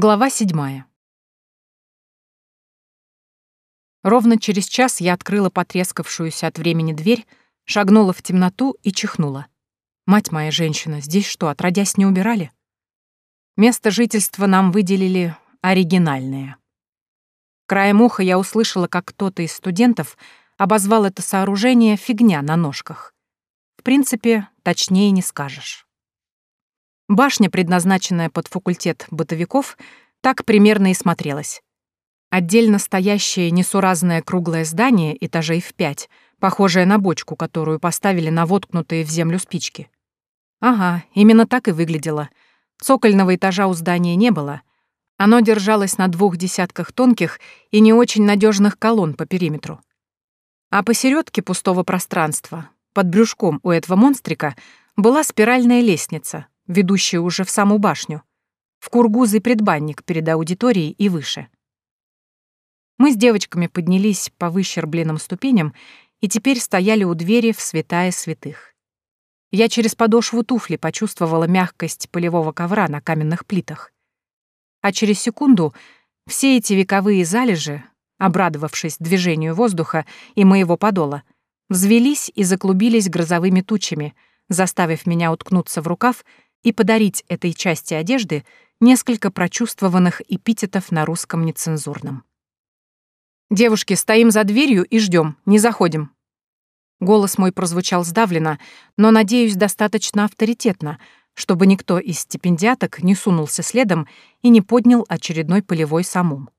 Глава седьмая. Ровно через час я открыла потрескавшуюся от времени дверь, шагнула в темноту и чихнула. Мать моя женщина, здесь что, отродясь не убирали? Место жительства нам выделили оригинальное. Краем уха я услышала, как кто-то из студентов обозвал это сооружение «фигня на ножках». В принципе, точнее не скажешь. Башня, предназначенная под факультет бытовиков, так примерно и смотрелась. Отдельно стоящее несуразное круглое здание этажей в пять, похожее на бочку, которую поставили на воткнутые в землю спички. Ага, именно так и выглядело. Цокольного этажа у здания не было. Оно держалось на двух десятках тонких и не очень надежных колонн по периметру. А посередке пустого пространства, под брюшком у этого монстрика, была спиральная лестница, ведущая уже в саму башню, в кургуз и предбанник перед аудиторией и выше. Мы с девочками поднялись по выщербленным ступеням и теперь стояли у двери в святая святых. Я через подошву туфли почувствовала мягкость полевого ковра на каменных плитах. А через секунду все эти вековые залежи, обрадовавшись движению воздуха и моего подола, взвелись и заклубились грозовыми тучами, заставив меня уткнуться в рукав и подарить этой части одежды несколько прочувствованных эпитетов на русском нецензурном. «Девушки, стоим за дверью и ждем, не заходим». Голос мой прозвучал сдавленно, но, надеюсь, достаточно авторитетно, чтобы никто из стипендиаток не сунулся следом и не поднял очередной полевой самум.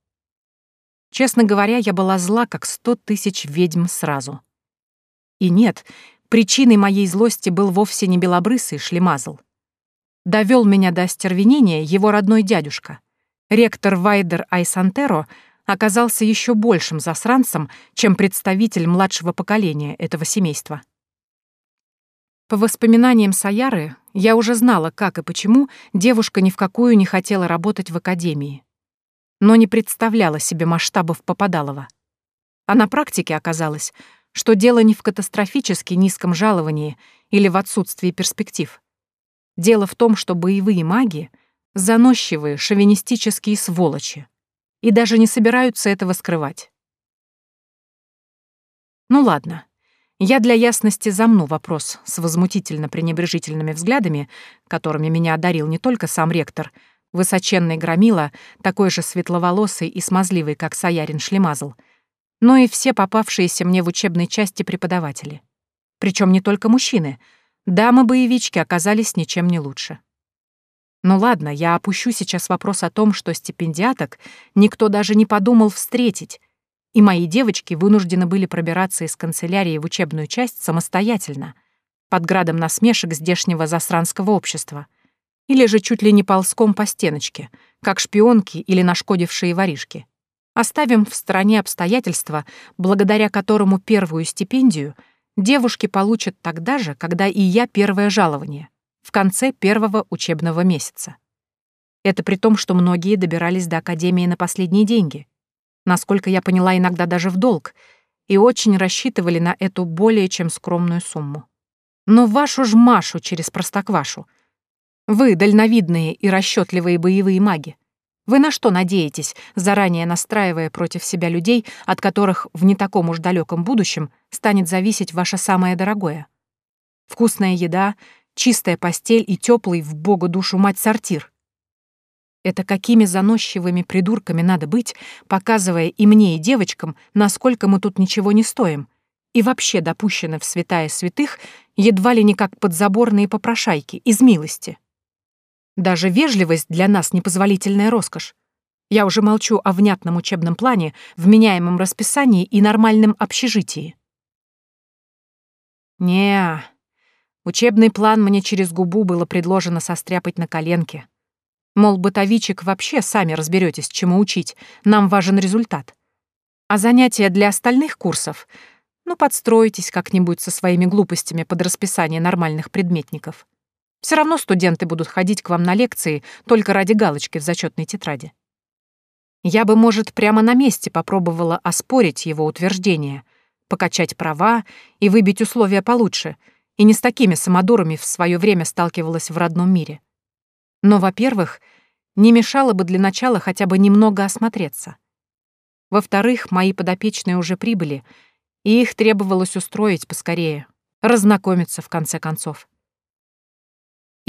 Честно говоря, я была зла, как сто тысяч ведьм сразу. И нет, причиной моей злости был вовсе не белобрысый шлемазл. Довел меня до остервенения его родной дядюшка. Ректор Вайдер Айсантеро оказался еще большим засранцем, чем представитель младшего поколения этого семейства. По воспоминаниям Саяры, я уже знала, как и почему девушка ни в какую не хотела работать в академии. Но не представляла себе масштабов Попадалова. А на практике оказалось, что дело не в катастрофически низком жаловании или в отсутствии перспектив. Дело в том, что боевые маги — заносчивые, шовинистические сволочи, и даже не собираются этого скрывать. Ну ладно, я для ясности замну вопрос с возмутительно-пренебрежительными взглядами, которыми меня одарил не только сам ректор, высоченный громила, такой же светловолосый и смазливый, как Саярин Шлемазл, но и все попавшиеся мне в учебной части преподаватели. Причем не только мужчины — Дамы-боевички оказались ничем не лучше. Ну ладно, я опущу сейчас вопрос о том, что стипендиаток никто даже не подумал встретить, и мои девочки вынуждены были пробираться из канцелярии в учебную часть самостоятельно, под градом насмешек здешнего засранского общества, или же чуть ли не ползком по стеночке, как шпионки или нашкодившие воришки. Оставим в стороне обстоятельства, благодаря которому первую стипендию — девушки получат тогда же, когда и я первое жалование, в конце первого учебного месяца. Это при том, что многие добирались до академии на последние деньги. Насколько я поняла, иногда даже в долг, и очень рассчитывали на эту более чем скромную сумму. Но вашу ж Машу через простоквашу. Вы, дальновидные и расчетливые боевые маги, вы на что надеетесь, заранее настраивая против себя людей, от которых в не таком уж далеком будущем станет зависеть ваше самое дорогое? Вкусная еда, чистая постель и теплый в бога душу мать сортир. Это какими заносчивыми придурками надо быть, показывая и мне, и девочкам, насколько мы тут ничего не стоим, и вообще допущены в святая святых едва ли не как подзаборные попрошайки, из милости. Даже вежливость для нас непозволительная роскошь. Я уже молчу о внятном учебном плане, вменяемом расписании и нормальном общежитии. не Учебный план мне через губу было предложено состряпать на коленке. Мол, бытовичек вообще сами разберетесь, чему учить, нам важен результат. А занятия для остальных курсов, ну, подстроитесь как-нибудь со своими глупостями под расписание нормальных предметников. Все равно студенты будут ходить к вам на лекции только ради галочки в зачетной тетради. Я бы, может, прямо на месте попробовала оспорить его утверждение, покачать права и выбить условия получше, и не с такими самодурами в свое время сталкивалась в родном мире. Но, во-первых, не мешало бы для начала хотя бы немного осмотреться. Во-вторых, мои подопечные уже прибыли, и их требовалось устроить поскорее, разнакомиться в конце концов.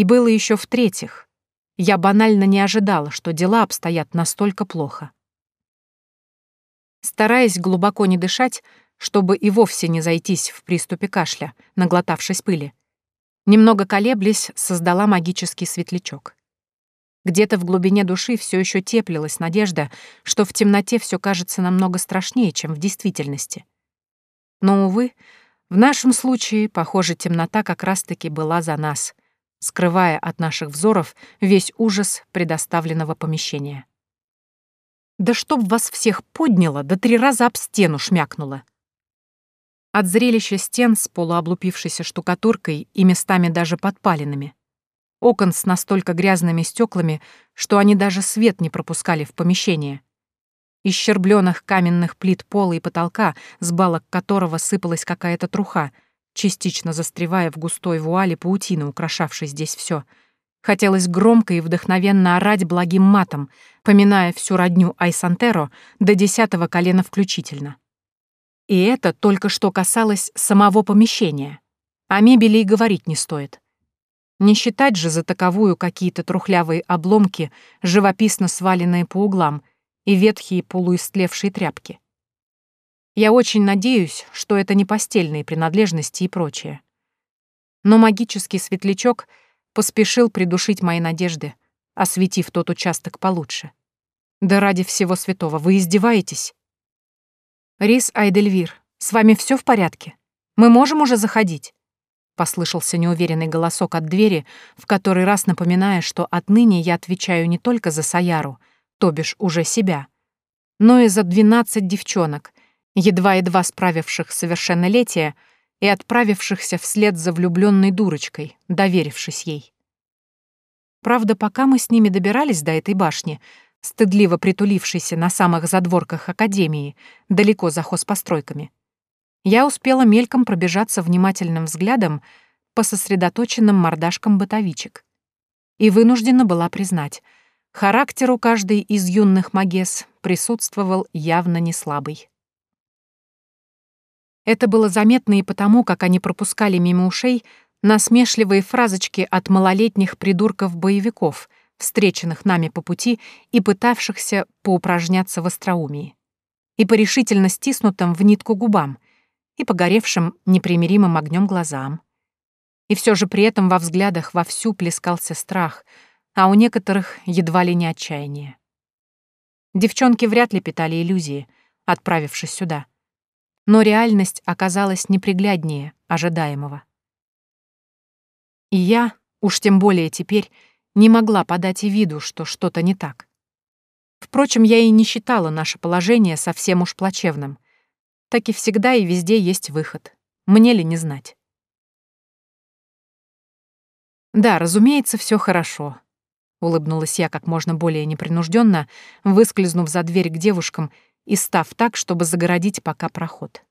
И было еще в-третьих, я банально не ожидала, что дела обстоят настолько плохо. Стараясь глубоко не дышать, чтобы и вовсе не зайтись в приступе кашля, наглотавшись пыли, немного колеблясь, создала магический светлячок. Где-то в глубине души все еще теплилась надежда, что в темноте все кажется намного страшнее, чем в действительности. Но, увы, в нашем случае, похоже, темнота как раз-таки была за нас, скрывая от наших взоров весь ужас предоставленного помещения. Да чтоб вас всех подняло, да три раза об стену шмякнуло. От зрелища стен с полуоблупившейся штукатуркой и местами даже подпаленными. Окон с настолько грязными стеклами, что они даже свет не пропускали в помещение. Из щербленных каменных плит пола и потолка, с балок которого сыпалась какая-то труха, частично застревая в густой вуале паутины, украшавшей здесь все — Хотелось громко и вдохновенно орать благим матом, поминая всю родню Айсантеро до десятого колена включительно. И это только что касалось самого помещения. О мебели и говорить не стоит. Не считать же за таковую какие-то трухлявые обломки, живописно сваленные по углам, и ветхие полуистлевшие тряпки. Я очень надеюсь, что это не постельные принадлежности и прочее. Но магический светлячок — поспешил придушить мои надежды, осветив тот участок получше. Да ради всего святого, вы издеваетесь? Рис Айдельвир, с вами все в порядке? Мы можем уже заходить? Послышался неуверенный голосок от двери, в который раз напоминая, что отныне я отвечаю не только за Саяру, то бишь уже себя, но и за двенадцать девчонок, едва-едва справивших совершеннолетие, и отправившихся вслед за влюбленной дурочкой, доверившись ей. Правда, пока мы с ними добирались до этой башни, стыдливо притулившейся на самых задворках Академии, далеко за хозпостройками, я успела мельком пробежаться внимательным взглядом по сосредоточенным мордашкам бытовичек. И вынуждена была признать, характер у каждой из юных магес присутствовал явно не слабый. Это было заметно и потому, как они пропускали мимо ушей насмешливые фразочки от малолетних придурков-боевиков, встреченных нами по пути и пытавшихся поупражняться в остроумии, и по решительно стиснутым в нитку губам, и погоревшим непримиримым огнем глазам. И все же при этом во взглядах вовсю плескался страх, а у некоторых едва ли не отчаяние. Девчонки вряд ли питали иллюзии, отправившись сюда но реальность оказалась непригляднее ожидаемого. И я, уж тем более теперь, не могла подать и виду, что что-то не так. Впрочем, я и не считала наше положение совсем уж плачевным. Так и всегда и везде есть выход. Мне ли не знать? Да, разумеется, все хорошо. Улыбнулась я как можно более непринужденно, выскользнув за дверь к девушкам и став так, чтобы загородить пока проход.